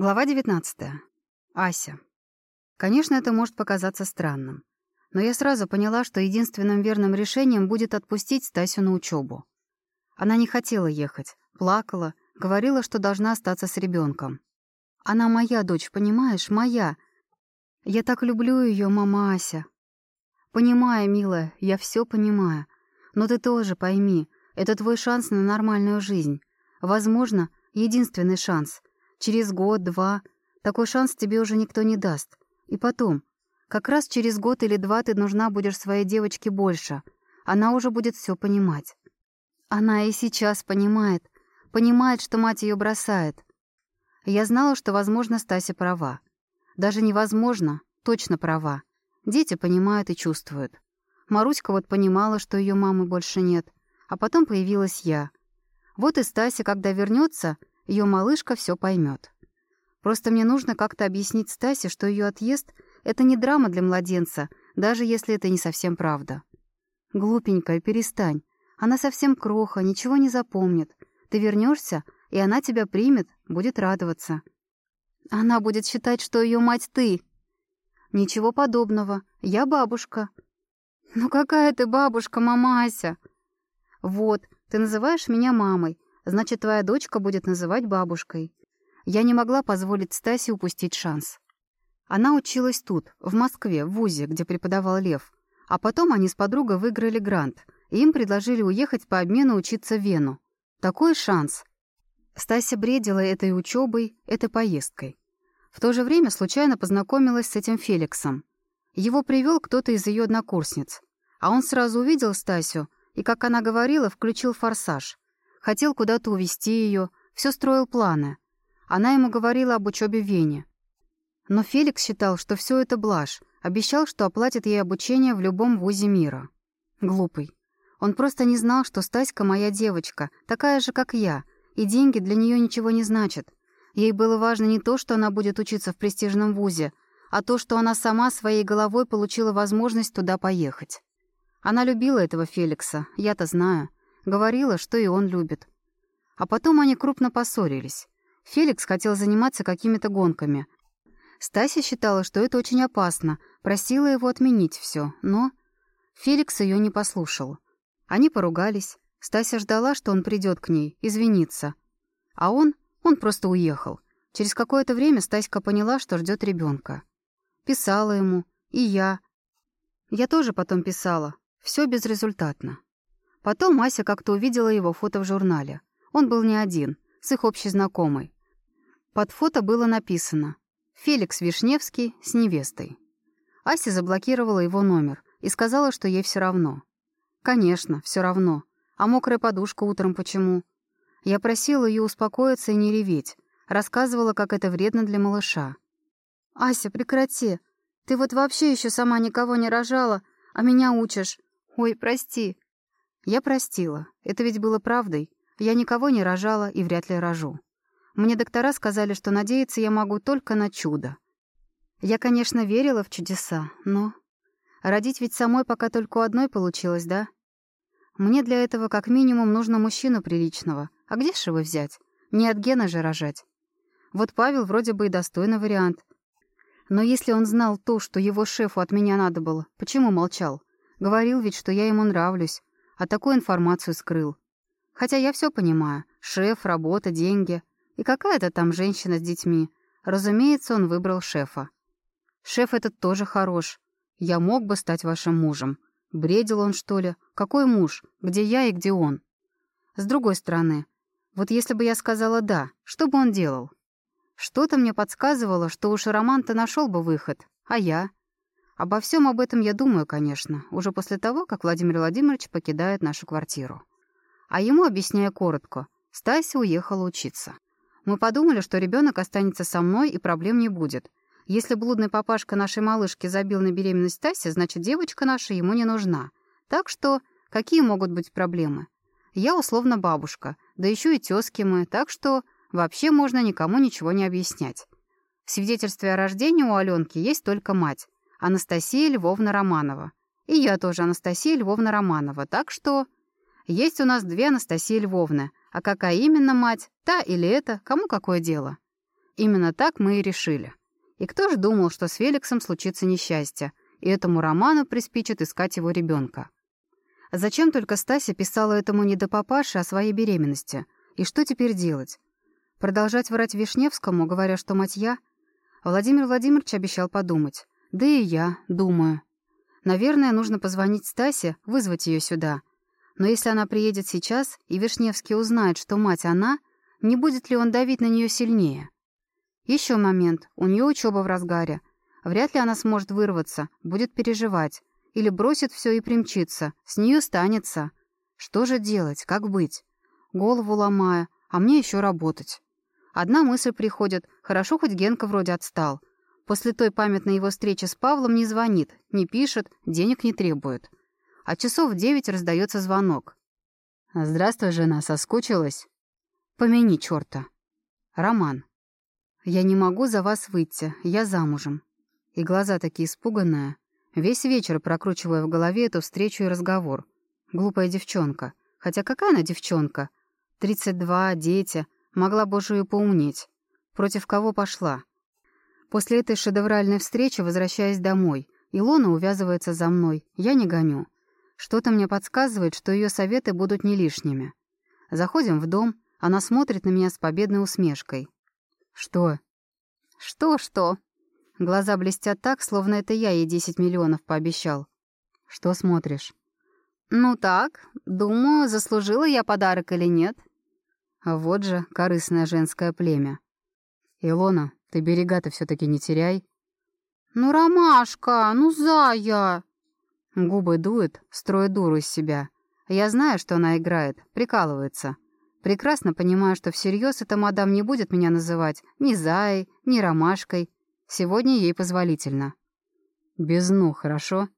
Глава 19. Ася. Конечно, это может показаться странным. Но я сразу поняла, что единственным верным решением будет отпустить Стасю на учебу. Она не хотела ехать, плакала, говорила, что должна остаться с ребенком. Она моя дочь, понимаешь, моя. Я так люблю ее, мама Ася. Понимаю, милая, я все понимаю. Но ты тоже пойми, это твой шанс на нормальную жизнь. Возможно, единственный шанс — Через год-два такой шанс тебе уже никто не даст. И потом, как раз через год или два ты нужна будешь своей девочке больше. Она уже будет все понимать. Она и сейчас понимает. Понимает, что мать ее бросает. Я знала, что, возможно, Стася права. Даже невозможно, точно права. Дети понимают и чувствуют. Маруська вот понимала, что ее мамы больше нет. А потом появилась я. Вот и Стася, когда вернется, ее малышка все поймет. Просто мне нужно как-то объяснить Стасе, что ее отъезд — это не драма для младенца, даже если это не совсем правда. Глупенькая, перестань. Она совсем кроха, ничего не запомнит. Ты вернешься, и она тебя примет, будет радоваться. Она будет считать, что ее мать ты. Ничего подобного. Я бабушка. Ну какая ты бабушка, мамася? Вот, ты называешь меня мамой, Значит, твоя дочка будет называть бабушкой. Я не могла позволить Стасе упустить шанс. Она училась тут, в Москве, в ВУЗе, где преподавал Лев. А потом они с подругой выиграли грант, и им предложили уехать по обмену учиться в Вену. Такой шанс. Стася бредила этой учебой, этой поездкой. В то же время случайно познакомилась с этим Феликсом. Его привел кто-то из ее однокурсниц. А он сразу увидел Стасю и, как она говорила, включил форсаж. Хотел куда-то увезти ее, все строил планы. Она ему говорила об учебе в Вене. Но Феликс считал, что все это блажь, обещал, что оплатит ей обучение в любом вузе мира. Глупый. Он просто не знал, что Стаська моя девочка, такая же, как я, и деньги для нее ничего не значат. Ей было важно не то, что она будет учиться в престижном вузе, а то, что она сама своей головой получила возможность туда поехать. Она любила этого Феликса, я-то знаю. Говорила, что и он любит. А потом они крупно поссорились. Феликс хотел заниматься какими-то гонками. Стася считала, что это очень опасно, просила его отменить все, но... Феликс ее не послушал. Они поругались. Стася ждала, что он придет к ней, извиниться. А он... он просто уехал. Через какое-то время Стаська поняла, что ждет ребенка. Писала ему. И я. Я тоже потом писала. Все безрезультатно. Потом Мася как-то увидела его фото в журнале. Он был не один, с их общей знакомой. Под фото было написано «Феликс Вишневский с невестой». Ася заблокировала его номер и сказала, что ей все равно. «Конечно, все равно. А мокрая подушка утром почему?» Я просила ее успокоиться и не реветь. Рассказывала, как это вредно для малыша. «Ася, прекрати. Ты вот вообще еще сама никого не рожала, а меня учишь. Ой, прости. Я простила. Это ведь было правдой. Я никого не рожала и вряд ли рожу. Мне доктора сказали, что надеяться я могу только на чудо. Я, конечно, верила в чудеса, но... Родить ведь самой пока только одной получилось, да? Мне для этого как минимум нужно мужчину приличного. А где же его взять? Не от гена же рожать. Вот Павел вроде бы и достойный вариант. Но если он знал то, что его шефу от меня надо было, почему молчал? Говорил ведь, что я ему нравлюсь, а такую информацию скрыл. Хотя я все понимаю. Шеф, работа, деньги. И какая-то там женщина с детьми. Разумеется, он выбрал шефа. Шеф этот тоже хорош. Я мог бы стать вашим мужем. Бредил он, что ли? Какой муж? Где я и где он? С другой стороны, вот если бы я сказала «да», что бы он делал? Что-то мне подсказывало, что уж Роман-то нашел бы выход. А я? Обо всем об этом я думаю, конечно, уже после того, как Владимир Владимирович покидает нашу квартиру. А ему, объясняя коротко, Стася уехала учиться. Мы подумали, что ребенок останется со мной и проблем не будет. Если блудный папашка нашей малышки забил на беременность Стаси, значит, девочка наша ему не нужна. Так что какие могут быть проблемы? Я условно бабушка, да еще и тезки мы, так что вообще можно никому ничего не объяснять. В свидетельстве о рождении у Аленки есть только мать. Анастасия Львовна Романова. И я тоже Анастасия Львовна Романова, так что... Есть у нас две Анастасии Львовны, а какая именно мать, та или эта, кому какое дело. Именно так мы и решили. И кто же думал, что с Феликсом случится несчастье, и этому Роману приспичит искать его ребенка? Зачем только Стася писала этому не до папаши о своей беременности? И что теперь делать? Продолжать врать Вишневскому, говоря, что мать я? Владимир Владимирович обещал подумать. Да и я думаю. Наверное, нужно позвонить Стасе, вызвать ее сюда. Но если она приедет сейчас, и Вишневский узнает, что мать она, не будет ли он давить на нее сильнее? Еще момент. У нее учеба в разгаре. Вряд ли она сможет вырваться, будет переживать. Или бросит все и примчится. С нее станется. Что же делать? Как быть? Голову ломая, а мне еще работать. Одна мысль приходит. Хорошо, хоть Генка вроде отстал. После той памятной его встречи с Павлом не звонит, не пишет, денег не требует. А часов в девять раздается звонок. «Здравствуй, жена, соскучилась?» «Помяни черта». «Роман». «Я не могу за вас выйти, я замужем». И глаза такие испуганные. Весь вечер прокручивая в голове эту встречу и разговор. Глупая девчонка. Хотя какая она девчонка? Тридцать два, дети. Могла бы уже и поумнеть. Против кого пошла? После этой шедевральной встречи возвращаясь домой. Илона увязывается за мной. Я не гоню. Что-то мне подсказывает, что ее советы будут не лишними. Заходим в дом. Она смотрит на меня с победной усмешкой. «Что?» «Что-что?» Глаза блестят так, словно это я ей десять миллионов пообещал. «Что смотришь?» «Ну так, думаю, заслужила я подарок или нет». А вот же корыстное женское племя. «Илона, ты берега-то все таки не теряй». «Ну, Ромашка, ну, зая!» Губы дует, строит дуру из себя. Я знаю, что она играет, прикалывается. Прекрасно понимаю, что всерьез эта мадам не будет меня называть ни Заей, ни Ромашкой. Сегодня ей позволительно. Без «ну», хорошо?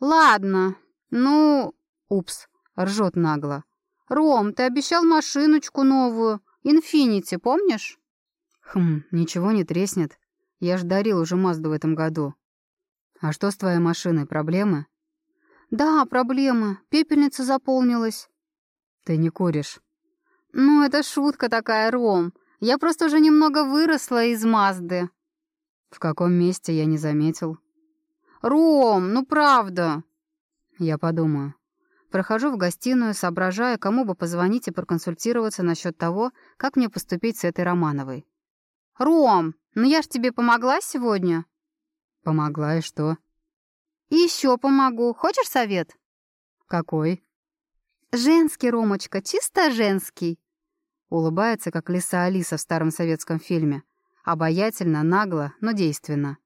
«Ладно. Ну...» Упс, ржет нагло. «Ром, ты обещал машиночку новую. Инфинити, помнишь?» «Хм, ничего не треснет. Я ж дарил уже Мазду в этом году. А что с твоей машиной, проблемы?» «Да, проблемы. Пепельница заполнилась». «Ты не куришь?» «Ну, это шутка такая, Ром. Я просто уже немного выросла из Мазды». «В каком месте я не заметил?» «Ром, ну правда». «Я подумаю». Прохожу в гостиную, соображая, кому бы позвонить и проконсультироваться насчет того, как мне поступить с этой Романовой. «Ром, ну я ж тебе помогла сегодня?» «Помогла, и что?» «И еще помогу. Хочешь совет?» «Какой?» «Женский, Ромочка, чисто женский!» Улыбается, как лиса Алиса в старом советском фильме. Обаятельно, нагло, но действенно.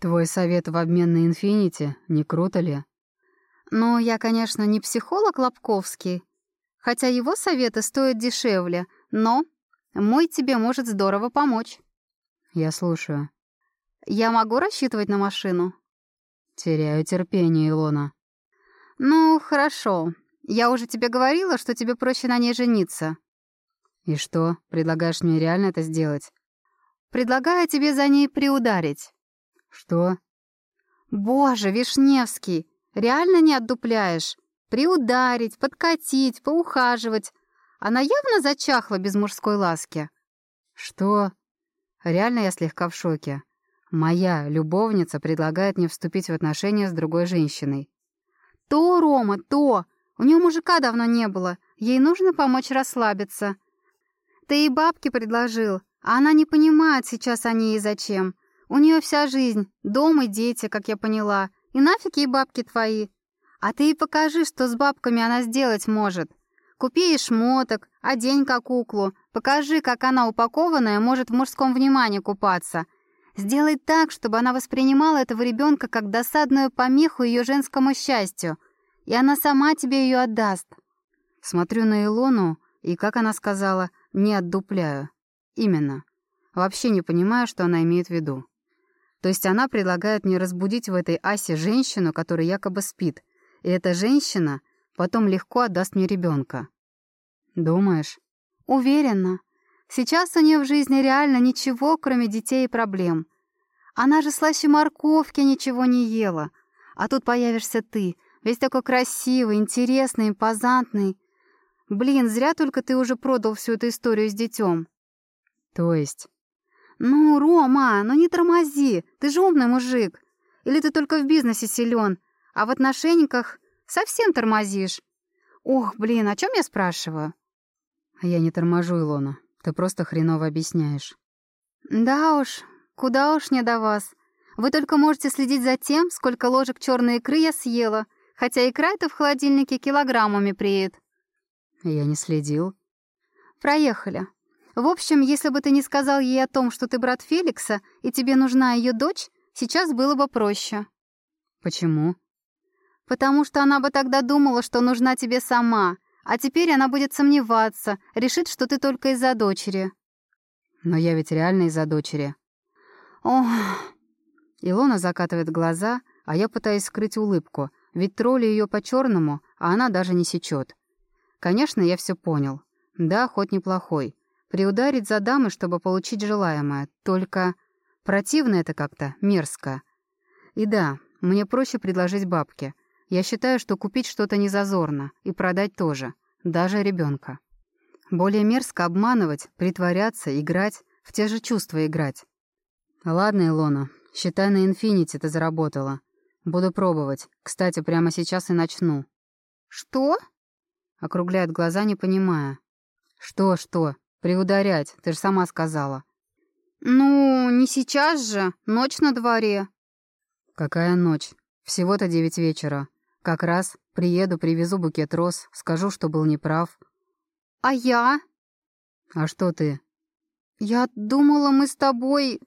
«Твой совет в обмен на инфинити, не круто ли?» «Ну, я, конечно, не психолог Лобковский, хотя его советы стоят дешевле, но мой тебе может здорово помочь». «Я слушаю». «Я могу рассчитывать на машину?» «Теряю терпение, Илона». «Ну, хорошо. Я уже тебе говорила, что тебе проще на ней жениться». «И что, предлагаешь мне реально это сделать?» «Предлагаю тебе за ней приударить». «Что?» «Боже, Вишневский, реально не отдупляешь? Приударить, подкатить, поухаживать. Она явно зачахла без мужской ласки». «Что?» Реально я слегка в шоке. Моя любовница предлагает мне вступить в отношения с другой женщиной. «То, Рома, то! У нее мужика давно не было. Ей нужно помочь расслабиться. Ты и бабке предложил, а она не понимает сейчас о ней и зачем. У нее вся жизнь, дом и дети, как я поняла. И нафиг ей бабки твои. А ты ей покажи, что с бабками она сделать может. Купи ей шмоток, одень как куклу. Покажи, как она упакованная может в мужском внимании купаться. Сделай так, чтобы она воспринимала этого ребенка как досадную помеху ее женскому счастью — и она сама тебе ее отдаст. Смотрю на Илону, и, как она сказала, не отдупляю. Именно. Вообще не понимаю, что она имеет в виду. То есть она предлагает мне разбудить в этой Асе женщину, которая якобы спит, и эта женщина потом легко отдаст мне ребенка. Думаешь? Уверена. Сейчас у нее в жизни реально ничего, кроме детей и проблем. Она же слаще морковки ничего не ела. А тут появишься ты — Весь такой красивый, интересный, импозантный. Блин, зря только ты уже продал всю эту историю с детем. То есть? «Ну, Рома, ну не тормози, ты же умный мужик. Или ты только в бизнесе силен, а в отношениях совсем тормозишь. Ох, блин, о чем я спрашиваю?» «Я не торможу, Илона, ты просто хреново объясняешь». «Да уж, куда уж не до вас. Вы только можете следить за тем, сколько ложек черной икры я съела, хотя икра эта в холодильнике килограммами преет». «Я не следил». «Проехали. В общем, если бы ты не сказал ей о том, что ты брат Феликса, и тебе нужна ее дочь, сейчас было бы проще». «Почему?» «Потому что она бы тогда думала, что нужна тебе сама, а теперь она будет сомневаться, решит, что ты только из-за дочери». «Но я ведь реально из-за дочери». «Ох...» Илона закатывает глаза, а я пытаюсь скрыть улыбку, ведь тролли ее по-черному, а она даже не сечет. Конечно, я все понял. Да, хоть неплохой. Приударить за дамы, чтобы получить желаемое. Только противно это как-то, мерзко. И да, мне проще предложить бабки. Я считаю, что купить что-то не зазорно, и продать тоже, даже ребенка. Более мерзко обманывать, притворяться, играть, в те же чувства играть. Ладно, Илона, считай на инфинити ты заработала. Буду пробовать. Кстати, прямо сейчас и начну. Что? Округляет глаза, не понимая. Что, что? «Приударять, ты же сама сказала». «Ну, не сейчас же. Ночь на дворе». «Какая ночь? Всего-то девять вечера. Как раз приеду, привезу букет роз, скажу, что был неправ». «А я?» «А что ты?» «Я думала, мы с тобой...»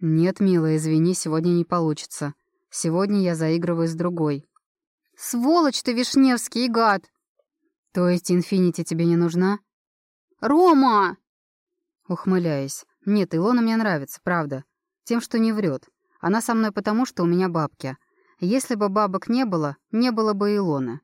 «Нет, милая, извини, сегодня не получится. Сегодня я заигрываю с другой». «Сволочь ты, Вишневский, гад!» «То есть инфинити тебе не нужна?» «Рома!» Ухмыляясь. «Нет, Илона мне нравится, правда. Тем, что не врет. Она со мной потому, что у меня бабки. Если бы бабок не было, не было бы Илоны.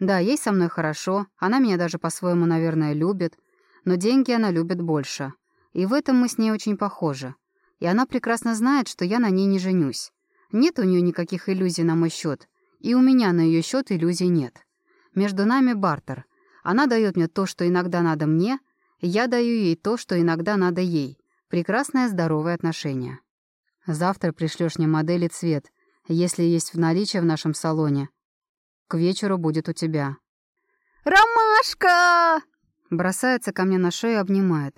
Да, ей со мной хорошо, она меня даже по-своему, наверное, любит, но деньги она любит больше. И в этом мы с ней очень похожи. И она прекрасно знает, что я на ней не женюсь. Нет у нее никаких иллюзий на мой счет, и у меня на ее счет иллюзий нет. Между нами бартер — она дает мне то, что иногда надо мне, я даю ей то, что иногда надо ей. Прекрасное здоровое отношение. Завтра пришлешь мне модели цвет, если есть в наличии в нашем салоне. К вечеру будет у тебя. «Ромашка!» Бросается ко мне на шею и обнимает.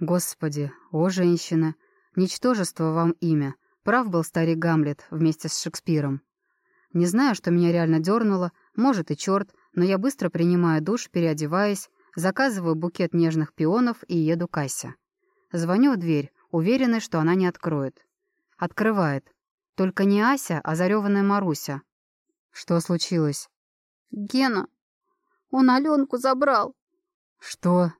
Господи, о, женщина, ничтожество вам имя. Прав был старик Гамлет вместе с Шекспиром. Не знаю, что меня реально дернуло, может и черт, но я быстро принимаю душ, переодеваясь, заказываю букет нежных пионов и еду к Асе. Звоню в дверь, уверенный, что она не откроет. Открывает. Только не Ася, а зареванная Маруся. Что случилось? Гена. Он Аленку забрал. Что?